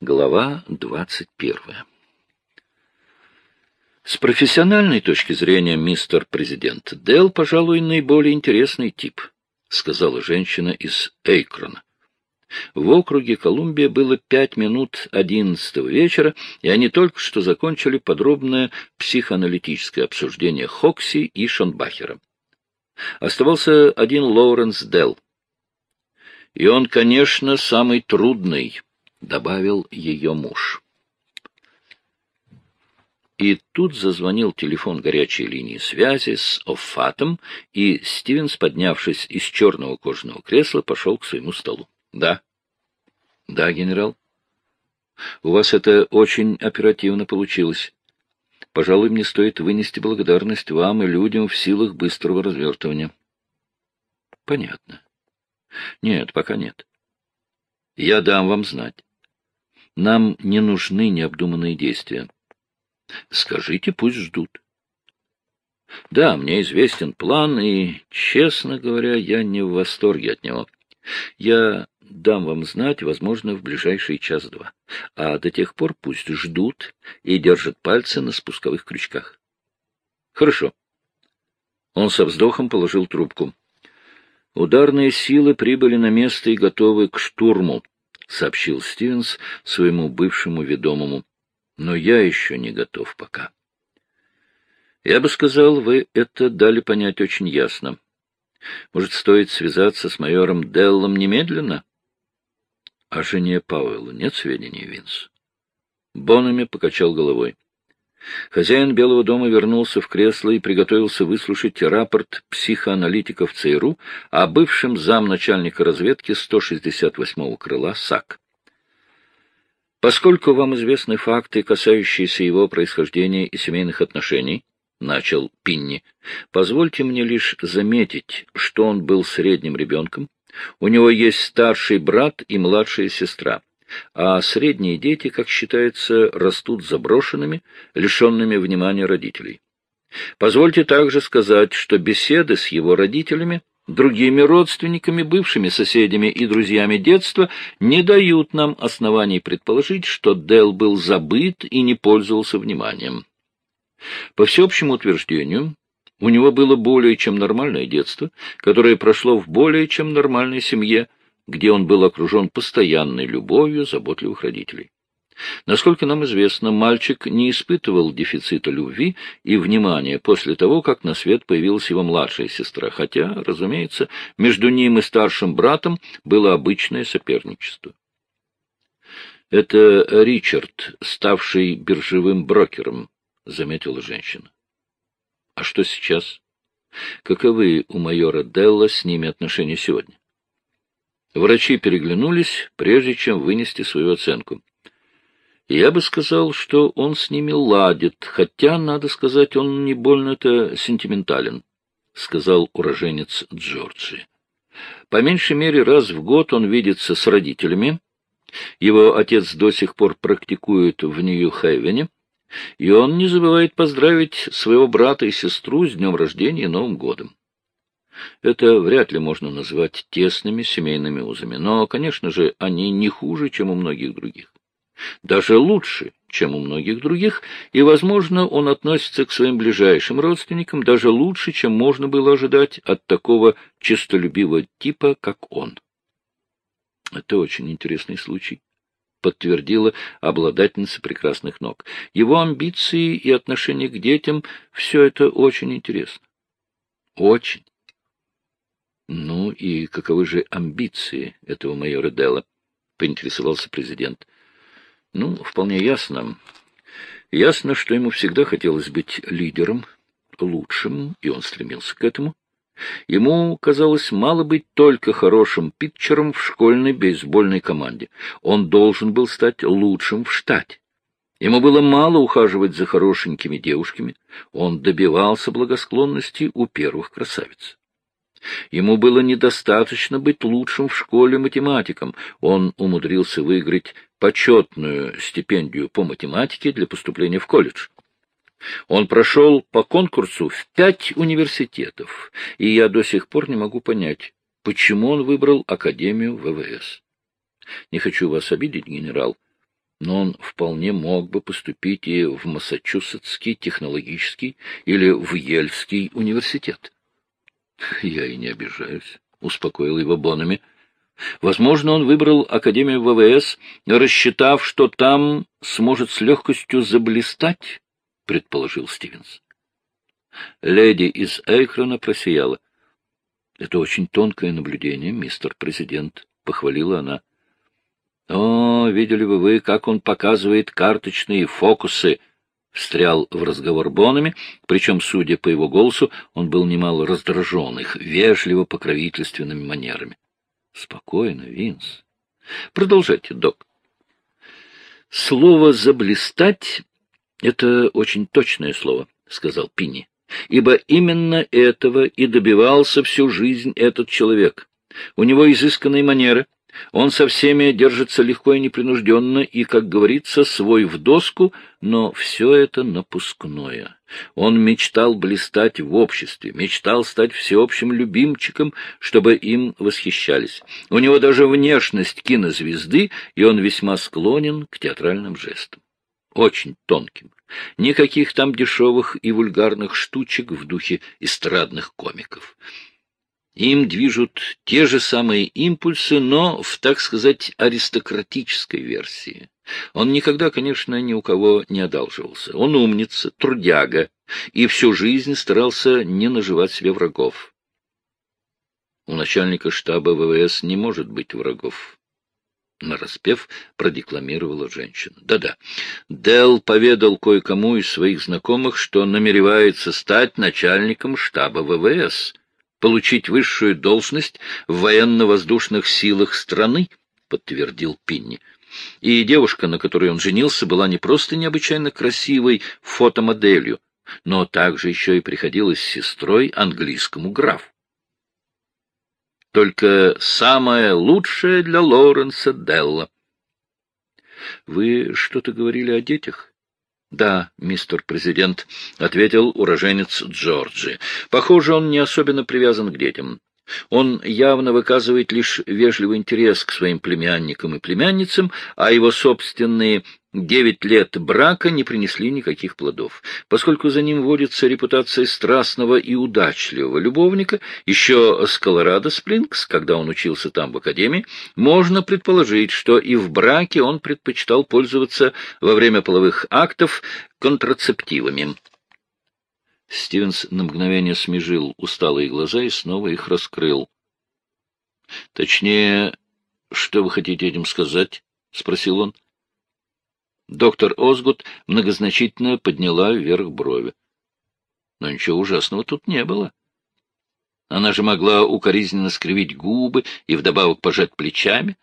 Глава двадцать первая С профессиональной точки зрения, мистер президент, Дэл, пожалуй, наиболее интересный тип, сказала женщина из Эйкрона. В округе Колумбия было пять минут одиннадцатого вечера, и они только что закончили подробное психоаналитическое обсуждение Хокси и Шонбахера. Оставался один Лоуренс Делл. И он, конечно, самый трудный, — добавил ее муж. И тут зазвонил телефон горячей линии связи с Оффатом, и Стивенс, поднявшись из черного кожаного кресла, пошел к своему столу. — Да. — Да, генерал. — У вас это очень оперативно получилось. Пожалуй, мне стоит вынести благодарность вам и людям в силах быстрого развертывания. — Понятно. — Нет, пока нет. Я дам вам знать. Нам не нужны необдуманные действия. Скажите, пусть ждут. Да, мне известен план, и, честно говоря, я не в восторге от него. Я дам вам знать, возможно, в ближайший час-два. А до тех пор пусть ждут и держат пальцы на спусковых крючках. Хорошо. Он со вздохом положил трубку. Ударные силы прибыли на место и готовы к штурму, сообщил Стивенс своему бывшему ведомому. Но я еще не готов пока. Я бы сказал, вы это дали понять очень ясно. Может, стоит связаться с майором Деллом немедленно? О жене Пауэлла нет сведений, Винс? Бонами покачал головой. Хозяин Белого дома вернулся в кресло и приготовился выслушать рапорт психоаналитиков ЦРУ о бывшем замначальника разведки 168-го крыла САК. Поскольку вам известны факты, касающиеся его происхождения и семейных отношений, — начал Пинни, — позвольте мне лишь заметить, что он был средним ребенком, у него есть старший брат и младшая сестра а средние дети, как считается, растут заброшенными, лишенными внимания родителей. Позвольте также сказать, что беседы с его родителями, другими родственниками, бывшими соседями и друзьями детства не дают нам оснований предположить, что Дел был забыт и не пользовался вниманием. По всеобщему утверждению, у него было более чем нормальное детство, которое прошло в более чем нормальной семье, где он был окружен постоянной любовью заботливых родителей. Насколько нам известно, мальчик не испытывал дефицита любви и внимания после того, как на свет появилась его младшая сестра, хотя, разумеется, между ним и старшим братом было обычное соперничество. «Это Ричард, ставший биржевым брокером», — заметила женщина. «А что сейчас? Каковы у майора Делла с ними отношения сегодня?» Врачи переглянулись, прежде чем вынести свою оценку. Я бы сказал, что он с ними ладит, хотя, надо сказать, он не больно-то сентиментален, — сказал уроженец Джорджии. По меньшей мере раз в год он видится с родителями. Его отец до сих пор практикует в Нью-Хейвене, и он не забывает поздравить своего брата и сестру с днем рождения и Новым годом. Это вряд ли можно назвать тесными семейными узами, но, конечно же, они не хуже, чем у многих других. Даже лучше, чем у многих других, и, возможно, он относится к своим ближайшим родственникам даже лучше, чем можно было ожидать от такого честолюбивого типа, как он. Это очень интересный случай, подтвердила обладательница прекрасных ног. Его амбиции и отношение к детям — все это очень интересно. Очень. Ну и каковы же амбиции этого майора Делла? — поинтересовался президент. — Ну, вполне ясно. Ясно, что ему всегда хотелось быть лидером, лучшим, и он стремился к этому. Ему казалось мало быть только хорошим питчером в школьной бейсбольной команде. Он должен был стать лучшим в штате. Ему было мало ухаживать за хорошенькими девушками. Он добивался благосклонности у первых красавиц. Ему было недостаточно быть лучшим в школе математиком. Он умудрился выиграть почетную стипендию по математике для поступления в колледж. Он прошел по конкурсу в пять университетов, и я до сих пор не могу понять, почему он выбрал Академию ВВС. Не хочу вас обидеть, генерал, но он вполне мог бы поступить и в Массачусетский технологический или в Ельский университет. — Я и не обижаюсь, — успокоил его Бонами. Возможно, он выбрал Академию ВВС, рассчитав, что там сможет с легкостью заблистать, — предположил Стивенс. Леди из Эйхрона просияла. — Это очень тонкое наблюдение, мистер президент, — похвалила она. — О, видели бы вы, как он показывает карточные фокусы! — встрял в разговор Бонами, причем, судя по его голосу, он был немало раздражен их вежливо-покровительственными манерами. — Спокойно, Винс. — Продолжайте, док. Слово «заблистать» — это очень точное слово, — сказал Пинни, — ибо именно этого и добивался всю жизнь этот человек. У него изысканные манеры, он со всеми держится легко и непринужденно, и, как говорится, свой в доску, но все это напускное. Он мечтал блистать в обществе, мечтал стать всеобщим любимчиком, чтобы им восхищались. У него даже внешность кинозвезды, и он весьма склонен к театральным жестам. Очень тонким. Никаких там дешевых и вульгарных штучек в духе эстрадных комиков. Им движут те же самые импульсы, но в, так сказать, аристократической версии. Он никогда, конечно, ни у кого не одалживался. Он умница, трудяга, и всю жизнь старался не наживать себе врагов. У начальника штаба ВВС не может быть врагов. Нараспев продекламировала женщина. Да-да. Дел поведал кое-кому из своих знакомых, что намеревается стать начальником штаба ВВС — получить высшую должность в военно-воздушных силах страны, — подтвердил Пинни. И девушка, на которой он женился, была не просто необычайно красивой фотомоделью, но также еще и приходилась сестрой английскому графу. Только самое лучшее для Лоренса Делла. — Вы что-то говорили о детях? Да, мистер президент, — ответил уроженец Джорджи. Похоже, он не особенно привязан к детям. Он явно выказывает лишь вежливый интерес к своим племянникам и племянницам, а его собственные девять лет брака не принесли никаких плодов. Поскольку за ним водится репутация страстного и удачливого любовника, еще с Колорадо Сплингс, когда он учился там в академии, можно предположить, что и в браке он предпочитал пользоваться во время половых актов контрацептивами. Стивенс на мгновение смежил усталые глаза и снова их раскрыл. — Точнее, что вы хотите этим сказать? — спросил он. Доктор Озгут многозначительно подняла вверх брови. Но ничего ужасного тут не было. Она же могла укоризненно скривить губы и вдобавок пожать плечами.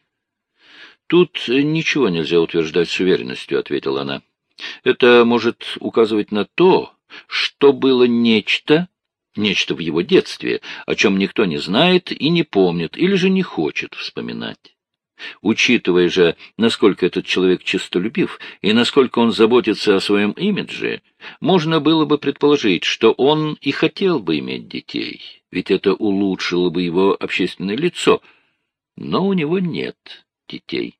— Тут ничего нельзя утверждать с уверенностью, — ответила она. — Это может указывать на то, что было нечто, нечто в его детстве, о чем никто не знает и не помнит, или же не хочет вспоминать. Учитывая же, насколько этот человек честолюбив и насколько он заботится о своем имидже, можно было бы предположить, что он и хотел бы иметь детей, ведь это улучшило бы его общественное лицо, но у него нет детей.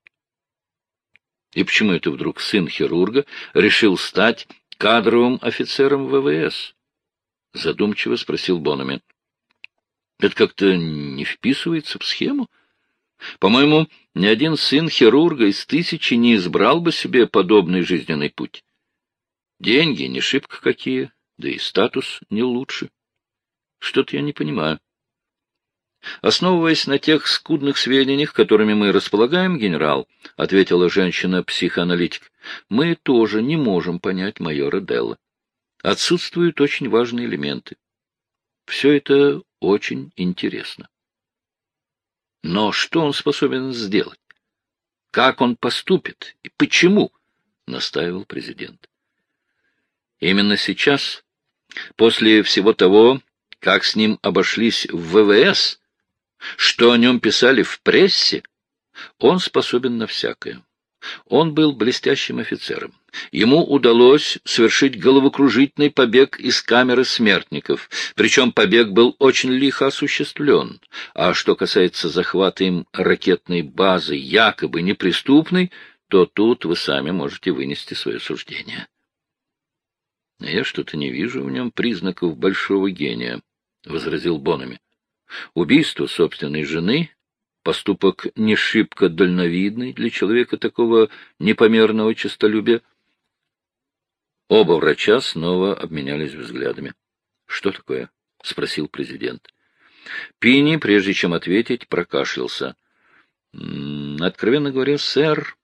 И почему это вдруг сын хирурга решил стать кадровым офицером ВВС? — задумчиво спросил Бонами. — Это как-то не вписывается в схему? По-моему, ни один сын хирурга из тысячи не избрал бы себе подобный жизненный путь. Деньги не шибко какие, да и статус не лучше. Что-то я не понимаю. Основываясь на тех скудных сведениях, которыми мы располагаем, генерал, — ответила женщина-психоаналитик, — мы тоже не можем понять майора Делла. Отсутствуют очень важные элементы. Все это очень интересно. Но что он способен сделать? Как он поступит и почему? — настаивал президент. Именно сейчас, после всего того, как с ним обошлись в ВВС, что о нем писали в прессе, он способен на всякое. Он был блестящим офицером. Ему удалось совершить головокружительный побег из камеры смертников, причем побег был очень лихо осуществлен. А что касается захвата им ракетной базы, якобы неприступной, то тут вы сами можете вынести свое суждение. — Я что-то не вижу в нем признаков большого гения, — возразил Бонами. — Убийство собственной жены — поступок не шибко дальновидный для человека такого непомерного честолюбия. Оба врача снова обменялись взглядами. — Что такое? — спросил президент. Пини, прежде чем ответить, прокашлялся. — Откровенно говоря, сэр,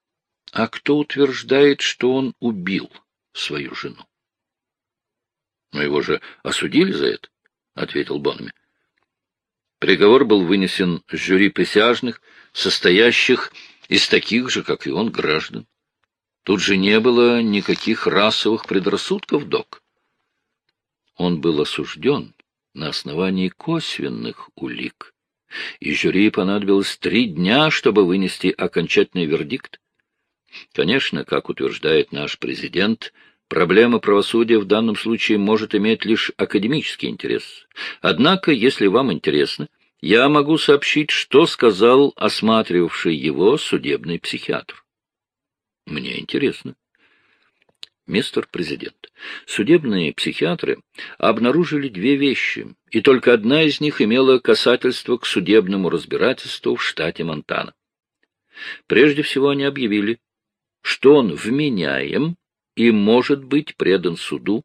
а кто утверждает, что он убил свою жену? — Но его же осудили за это, — ответил Бонами. Приговор был вынесен жюри присяжных, состоящих из таких же, как и он, граждан. Тут же не было никаких расовых предрассудков, док. Он был осужден на основании косвенных улик, и жюри понадобилось три дня, чтобы вынести окончательный вердикт. Конечно, как утверждает наш президент, проблема правосудия в данном случае может иметь лишь академический интерес. Однако, если вам интересно, я могу сообщить, что сказал осматривавший его судебный психиатр. Мне интересно. Мистер Президент, судебные психиатры обнаружили две вещи, и только одна из них имела касательство к судебному разбирательству в штате Монтана. Прежде всего они объявили, что он вменяем и может быть предан суду,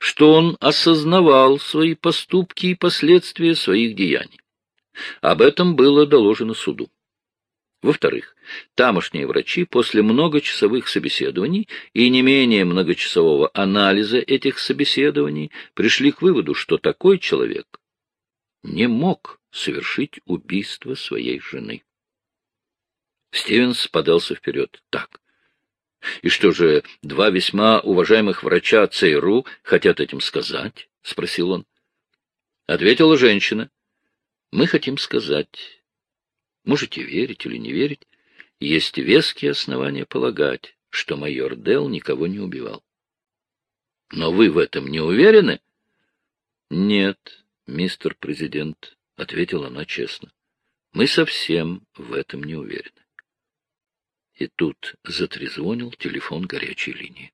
что он осознавал свои поступки и последствия своих деяний. Об этом было доложено суду. Во-вторых, тамошние врачи после многочасовых собеседований и не менее многочасового анализа этих собеседований пришли к выводу, что такой человек не мог совершить убийство своей жены. Стивенс подался вперед. Так. И что же, два весьма уважаемых врача ЦРУ хотят этим сказать? — спросил он. Ответила женщина. Мы хотим сказать, можете верить или не верить, есть веские основания полагать, что майор Делл никого не убивал. Но вы в этом не уверены? Нет, мистер президент, — ответила она честно. Мы совсем в этом не уверены. И тут затрезвонил телефон горячей линии.